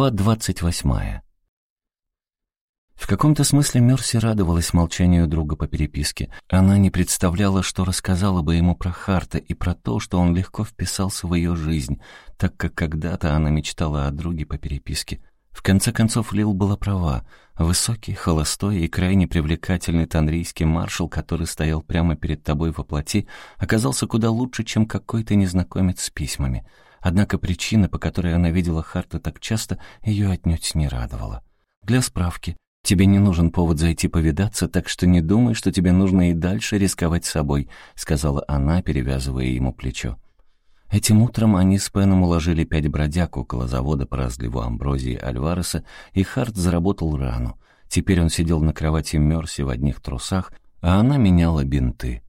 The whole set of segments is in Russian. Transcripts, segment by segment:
Глава двадцать восьмая. В каком-то смысле Мерси радовалась молчанию друга по переписке. Она не представляла, что рассказала бы ему про Харта и про то, что он легко вписался в ее жизнь, так как когда-то она мечтала о друге по переписке. В конце концов, Лил была права. Высокий, холостой и крайне привлекательный танрийский маршал, который стоял прямо перед тобой во плоти, оказался куда лучше, чем какой-то незнакомец с письмами — Однако причина, по которой она видела Харта так часто, ее отнюдь не радовала. Для справки, тебе не нужен повод зайти повидаться, так что не думай, что тебе нужно и дальше рисковать собой, сказала она, перевязывая ему плечо. Этим утром они с Пеном уложили пять бродяг около завода по разливу амброзии Альвареса, и Харт заработал рану. Теперь он сидел на кровати Мерси в одних трусах, а она меняла бинты.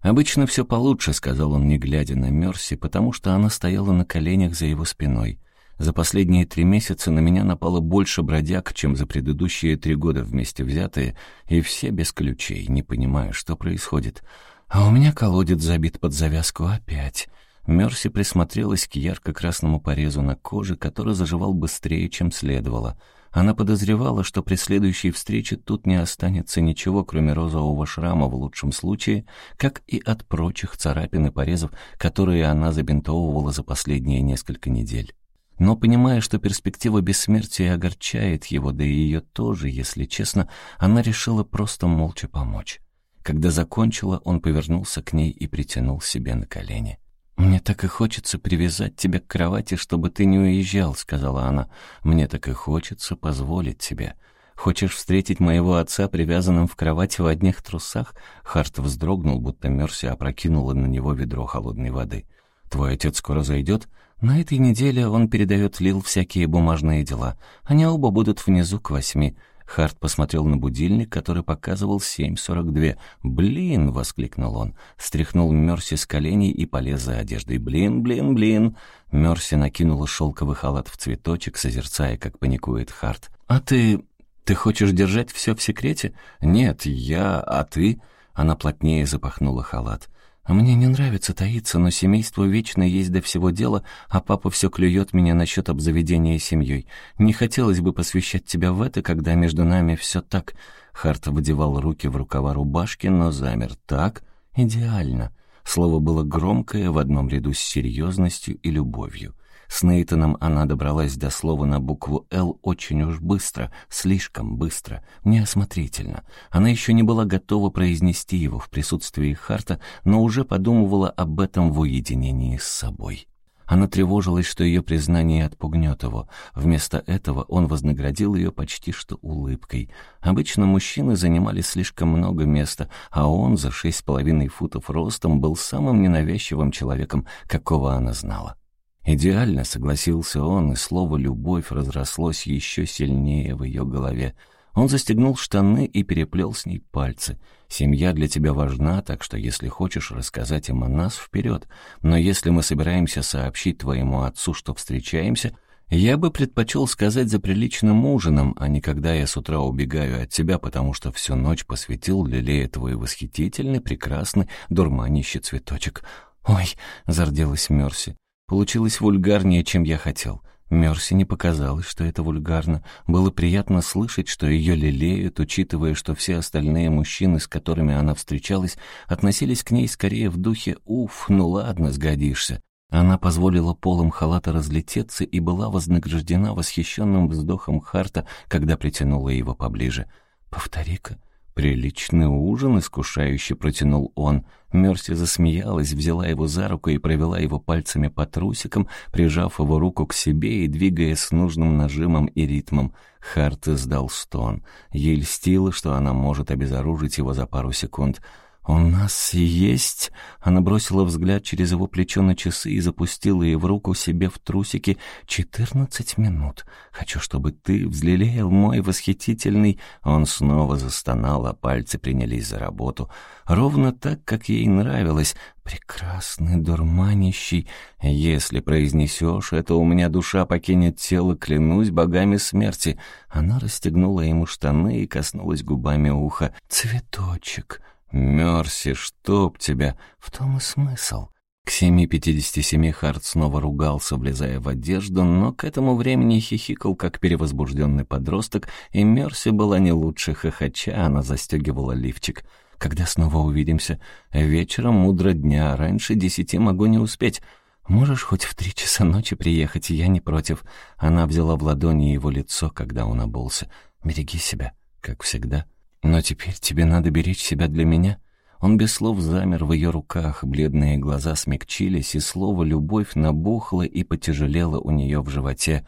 «Обычно все получше», — сказал он, не глядя на Мерси, потому что она стояла на коленях за его спиной. «За последние три месяца на меня напало больше бродяг, чем за предыдущие три года вместе взятые, и все без ключей, не понимая, что происходит. А у меня колодец забит под завязку опять». Мерси присмотрелась к ярко-красному порезу на коже, который заживал быстрее, чем следовало — она подозревала, что при следующей встрече тут не останется ничего, кроме розового шрама в лучшем случае, как и от прочих царапин и порезов, которые она забинтовывала за последние несколько недель. Но, понимая, что перспектива бессмертия огорчает его, да и ее тоже, если честно, она решила просто молча помочь. Когда закончила, он повернулся к ней и притянул себе на колени. «Мне так и хочется привязать тебя к кровати, чтобы ты не уезжал», — сказала она. «Мне так и хочется позволить тебе. Хочешь встретить моего отца привязанным в кровати в одних трусах?» Харт вздрогнул, будто Мерси опрокинула на него ведро холодной воды. «Твой отец скоро зайдет?» «На этой неделе он передает Лил всякие бумажные дела. Они оба будут внизу к восьми. Харт посмотрел на будильник, который показывал 7.42. «Блин!» — воскликнул он. Стряхнул Мерси с коленей и полез за одеждой. «Блин, блин, блин!» Мерси накинула шелковый халат в цветочек, созерцая, как паникует Харт. «А ты... ты хочешь держать все в секрете?» «Нет, я... а ты...» Она плотнее запахнула халат. Мне не нравится таиться, но семейство вечно есть до всего дела, а папа все клюет меня насчет обзаведения семьей. Не хотелось бы посвящать тебя в это, когда между нами все так...» Харт выдевал руки в рукава рубашки, но замер. «Так? Идеально». Слово было громкое в одном ряду с серьезностью и любовью. С Нейтаном она добралась до слова на букву «Л» очень уж быстро, слишком быстро, неосмотрительно. Она еще не была готова произнести его в присутствии Харта, но уже подумывала об этом в уединении с собой. Она тревожилась, что ее признание отпугнет его. Вместо этого он вознаградил ее почти что улыбкой. Обычно мужчины занимали слишком много места, а он за шесть с половиной футов ростом был самым ненавязчивым человеком, какого она знала. Идеально согласился он, и слово «любовь» разрослось еще сильнее в ее голове. Он застегнул штаны и переплел с ней пальцы. «Семья для тебя важна, так что если хочешь рассказать им о нас, вперед. Но если мы собираемся сообщить твоему отцу, что встречаемся, я бы предпочел сказать за приличным ужином, а не когда я с утра убегаю от тебя, потому что всю ночь посвятил лелея твой восхитительный, прекрасный, дурманящий цветочек». «Ой!» — зарделась Мерси. Получилось вульгарнее, чем я хотел. Мерси не показалось, что это вульгарно. Было приятно слышать, что ее лелеют, учитывая, что все остальные мужчины, с которыми она встречалась, относились к ней скорее в духе «Уф, ну ладно, сгодишься». Она позволила полом халата разлететься и была вознаграждена восхищенным вздохом Харта, когда притянула его поближе. «Повтори-ка», «Приличный ужин», — искушающе протянул он. Мерси засмеялась, взяла его за руку и провела его пальцами по трусикам, прижав его руку к себе и двигая с нужным нажимом и ритмом. Харт издал стон. Ей льстило, что она может обезоружить его за пару секунд. «У нас есть...» Она бросила взгляд через его плечо на часы и запустила ей в руку себе в трусики. «Четырнадцать минут. Хочу, чтобы ты взлелеял мой восхитительный...» Он снова застонал, а пальцы принялись за работу. Ровно так, как ей нравилось. «Прекрасный, дурманящий. Если произнесешь, это у меня душа покинет тело, клянусь богами смерти». Она расстегнула ему штаны и коснулась губами уха. «Цветочек». «Мерси, чтоб тебя!» «В том и смысл. К 7.57 Харт снова ругался, влезая в одежду, но к этому времени хихикал, как перевозбужденный подросток, и Мерси была не лучше хохоча, она застегивала лифчик. «Когда снова увидимся? Вечером мудро дня, раньше десяти могу не успеть. Можешь хоть в три часа ночи приехать, я не против». Она взяла в ладони его лицо, когда он обулся. «Береги себя, как всегда». Но теперь тебе надо беречь себя для меня». Он без слов замер в ее руках, бледные глаза смягчились, и слово «любовь» набухло и потяжелело у нее в животе.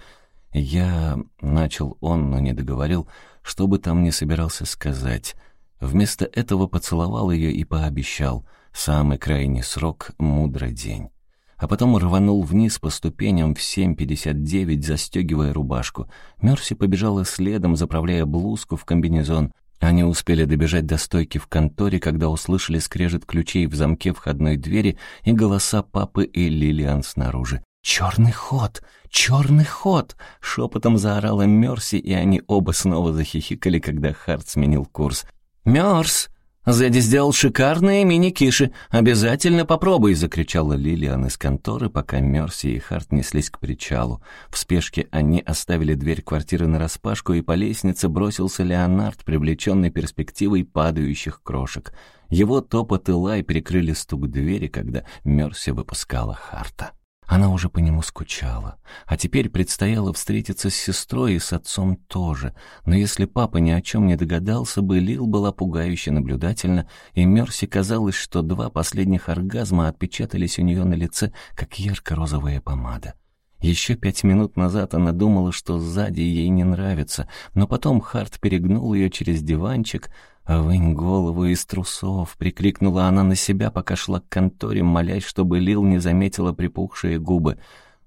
«Я...» — начал он, но не договорил, что бы там ни собирался сказать. Вместо этого поцеловал ее и пообещал. Самый крайний срок — мудрый день. А потом рванул вниз по ступеням в 7.59, застегивая рубашку. Мерси побежала следом, заправляя блузку в комбинезон. Они успели добежать до стойки в конторе, когда услышали скрежет ключей в замке входной двери и голоса папы и Лилиан снаружи. «Черный ход! Черный ход!» — шепотом заорала Мерси, и они оба снова захихикали, когда Харт сменил курс. «Мерс!» «Зэдди сделал шикарные мини-киши. Обязательно попробуй!» — закричала Лилиан из конторы, пока Мерси и Харт неслись к причалу. В спешке они оставили дверь квартиры нараспашку, и по лестнице бросился Леонард, привлеченный перспективой падающих крошек. Его топот и лай перекрыли стук двери, когда Мерси выпускала Харта. Она уже по нему скучала. А теперь предстояло встретиться с сестрой и с отцом тоже. Но если папа ни о чем не догадался бы, Лил была пугающе наблюдательна, и Мерси казалось, что два последних оргазма отпечатались у нее на лице, как ярко-розовая помада. Еще пять минут назад она думала, что сзади ей не нравится, но потом Харт перегнул ее через диванчик, «Вынь голову из трусов!» — прикрикнула она на себя, пока шла к конторе, молясь, чтобы Лил не заметила припухшие губы.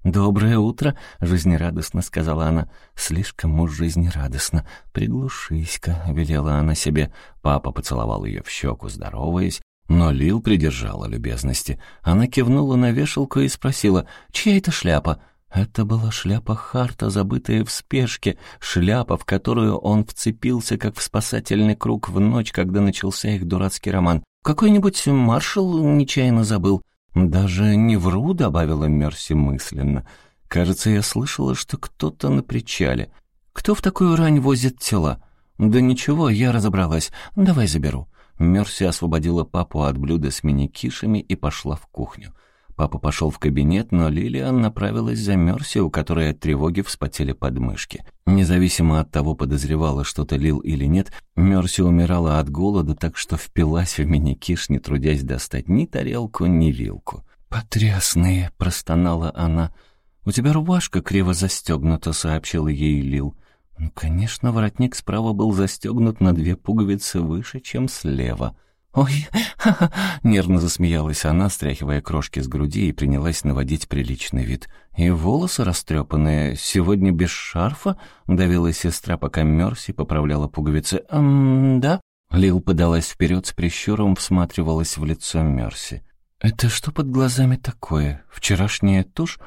«Доброе утро!» — жизнерадостно сказала она. «Слишком уж жизнерадостно. Приглушись-ка!» — велела она себе. Папа поцеловал ее в щеку, здороваясь, но Лил придержала любезности. Она кивнула на вешалку и спросила, «Чья это шляпа?» Это была шляпа Харта, забытая в спешке, шляпа, в которую он вцепился, как в спасательный круг в ночь, когда начался их дурацкий роман. Какой-нибудь маршал нечаянно забыл. «Даже не вру», — добавила Мерси мысленно. «Кажется, я слышала, что кто-то на причале. Кто в такую рань возит тела?» «Да ничего, я разобралась. Давай заберу». Мерси освободила папу от блюда с мини-кишами и пошла в кухню. Папа пошел в кабинет, но Лилиан направилась за Мерси, у которой от тревоги вспотели подмышки. Независимо от того, подозревала что-то Лил или нет, Мерси умирала от голода, так что впилась в мини-киш, не трудясь достать ни тарелку, ни вилку. «Потрясные!» — простонала она. «У тебя рубашка криво застегнута», — сообщила ей Лил. Ну, конечно, воротник справа был застегнут на две пуговицы выше, чем слева. «Ой, ха-ха!» — нервно засмеялась она, стряхивая крошки с груди и принялась наводить приличный вид. «И волосы растрепанные. Сегодня без шарфа?» — давила сестра, пока Мерси поправляла пуговицы. «Эм, да?» Лил подалась вперед с прищуром, всматривалась в лицо Мерси. «Это что под глазами такое? Вчерашняя тушь?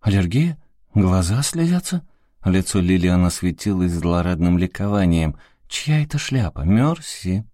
Аллергия? Глаза слезятся?» Лицо Лилиана светилось злорадным ликованием. «Чья это шляпа? Мерси?»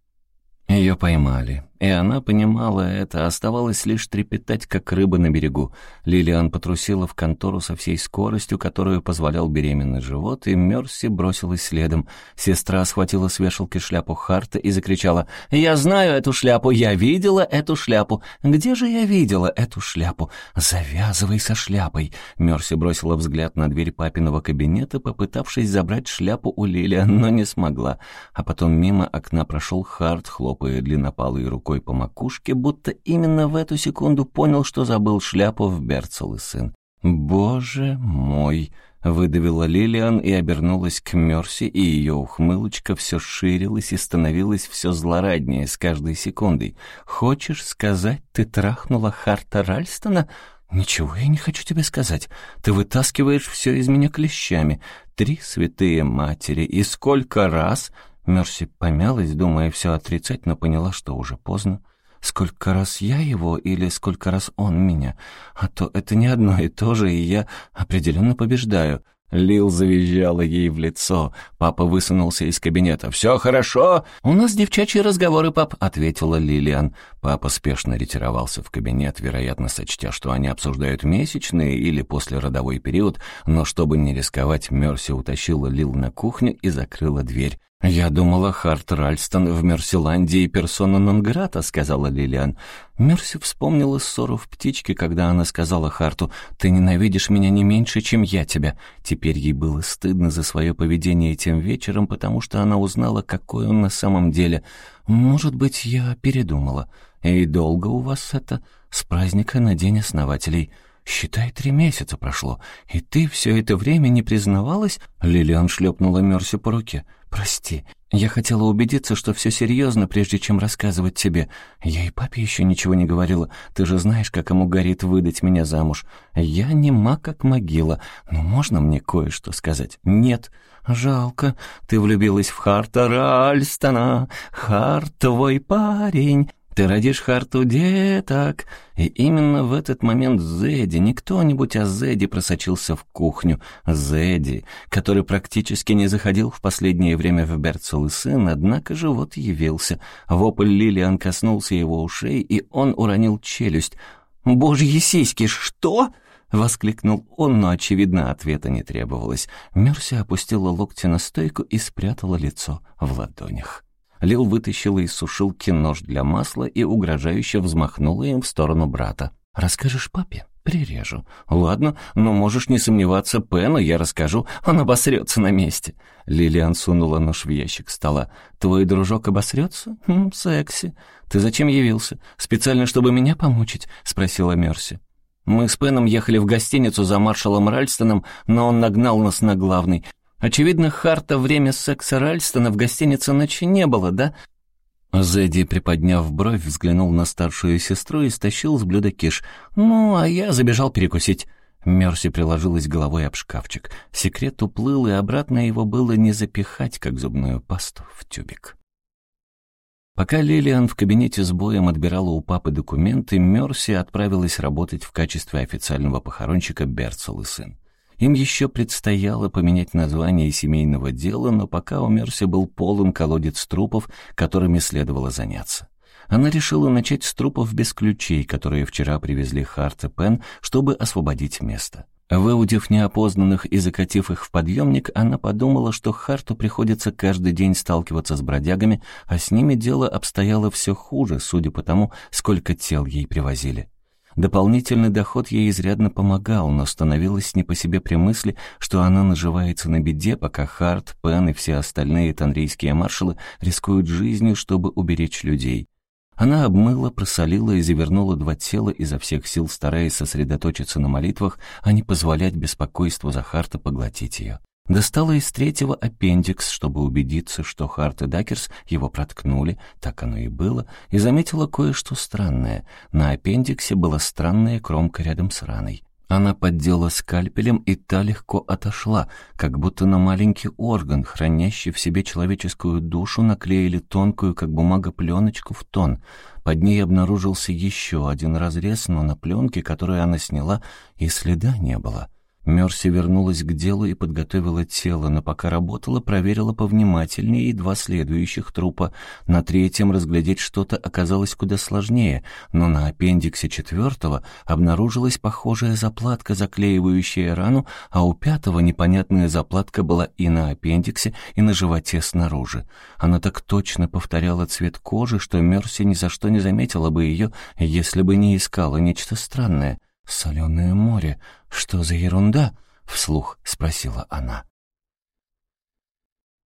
Ее поймали. И она понимала это, оставалось лишь трепетать, как рыба на берегу. Лилиан потрусила в контору со всей скоростью, которую позволял беременный живот, и Мерси бросилась следом. Сестра схватила с вешалки шляпу Харта и закричала «Я знаю эту шляпу! Я видела эту шляпу! Где же я видела эту шляпу? Завязывай со шляпой!» Мерси бросила взгляд на дверь папиного кабинета, попытавшись забрать шляпу у Лилиан, но не смогла. А потом мимо окна прошел Харт, хлопая длиннопалой рукой рукой по макушке, будто именно в эту секунду понял, что забыл шляпу в Берцел и сын. «Боже мой!» — выдавила Лилиан и обернулась к Мерси, и ее ухмылочка все ширилась и становилась все злораднее с каждой секундой. «Хочешь сказать, ты трахнула Харта Ральстона?» «Ничего я не хочу тебе сказать. Ты вытаскиваешь все из меня клещами. Три святые матери. И сколько раз...» Мерси помялась, думая все отрицать, но поняла, что уже поздно. Сколько раз я его или сколько раз он меня? А то это не одно и то же, и я определенно побеждаю. Лил завизжала ей в лицо. Папа высунулся из кабинета. «Все хорошо?» «У нас девчачьи разговоры, пап», — ответила Лилиан. Папа спешно ретировался в кабинет, вероятно, сочтя, что они обсуждают месячные или послеродовой период, но чтобы не рисковать, Мерси утащила Лил на кухню и закрыла дверь. «Я думала, Харт Ральстон в Мерсиландии персона нон-грата», — сказала Лилиан. Мерси вспомнила ссору в птичке, когда она сказала Харту, «Ты ненавидишь меня не меньше, чем я тебя». Теперь ей было стыдно за свое поведение тем вечером, потому что она узнала, какой он на самом деле. «Может быть, я передумала. И долго у вас это? С праздника на День основателей». «Считай, три месяца прошло, и ты все это время не признавалась?» Лилиан шлепнула Мерси по руке. «Прости, я хотела убедиться, что все серьезно, прежде чем рассказывать тебе. Я и папе еще ничего не говорила. Ты же знаешь, как ему горит выдать меня замуж. Я не маг, как могила. Но можно мне кое-что сказать?» «Нет». «Жалко. Ты влюбилась в Харта Ральстона. Харт твой парень. Ты родишь Харту деток. И именно в этот момент Зедди, не кто-нибудь, а Зедди просочился в кухню. Зедди, который практически не заходил в последнее время в Берцел и сын, однако же вот явился. Вопль Лилиан коснулся его ушей, и он уронил челюсть. «Божьи сиськи, что?» — воскликнул он, но, очевидно, ответа не требовалось. Мерси опустила локти на стойку и спрятала лицо в ладонях. Лил вытащила из сушилки нож для масла и угрожающе взмахнула им в сторону брата. «Расскажешь папе?» «Прирежу». «Ладно, но можешь не сомневаться, Пену я расскажу, он обосрется на месте». Лилиан сунула нож в ящик стола. «Твой дружок обосрется? Хм, секси. Ты зачем явился? Специально, чтобы меня помучить?» — спросила Мерси. «Мы с Пеном ехали в гостиницу за маршалом Ральстоном, но он нагнал нас на главный. Очевидно, Харта время секса Ральстона в гостинице ночи не было, да? Зэдди, приподняв бровь, взглянул на старшую сестру и стащил с блюда киш. «Ну, а я забежал перекусить». Мерси приложилась головой об шкафчик. Секрет уплыл, и обратно его было не запихать, как зубную пасту, в тюбик. Пока Лилиан в кабинете с боем отбирала у папы документы, Мерси отправилась работать в качестве официального похоронщика Берцел и сын. Им еще предстояло поменять название семейного дела, но пока у Мерси был полон колодец трупов, которыми следовало заняться. Она решила начать с трупов без ключей, которые вчера привезли Харт и Пен, чтобы освободить место. Выудив неопознанных и закатив их в подъемник, она подумала, что Харту приходится каждый день сталкиваться с бродягами, а с ними дело обстояло все хуже, судя по тому, сколько тел ей привозили. Дополнительный доход ей изрядно помогал, но становилось не по себе при мысли, что она наживается на беде, пока Харт, Пен и все остальные танрийские маршалы рискуют жизнью, чтобы уберечь людей. Она обмыла, просолила и завернула два тела, изо всех сил стараясь сосредоточиться на молитвах, а не позволять беспокойству Захарта поглотить ее. Достала из третьего аппендикс, чтобы убедиться, что Харт и Дакерс его проткнули, так оно и было, и заметила кое-что странное. На аппендиксе была странная кромка рядом с раной. Она поддела скальпелем, и та легко отошла, как будто на маленький орган, хранящий в себе человеческую душу, наклеили тонкую, как бумага, пленочку в тон. Под ней обнаружился еще один разрез, но на пленке, которую она сняла, и следа не было. — Мерси вернулась к делу и подготовила тело, но пока работала, проверила повнимательнее и два следующих трупа. На третьем разглядеть что-то оказалось куда сложнее, но на аппендиксе четвертого обнаружилась похожая заплатка, заклеивающая рану, а у пятого непонятная заплатка была и на аппендиксе, и на животе снаружи. Она так точно повторяла цвет кожи, что Мерси ни за что не заметила бы ее, если бы не искала нечто странное. «Соленое море», «Что за ерунда?» — вслух спросила она.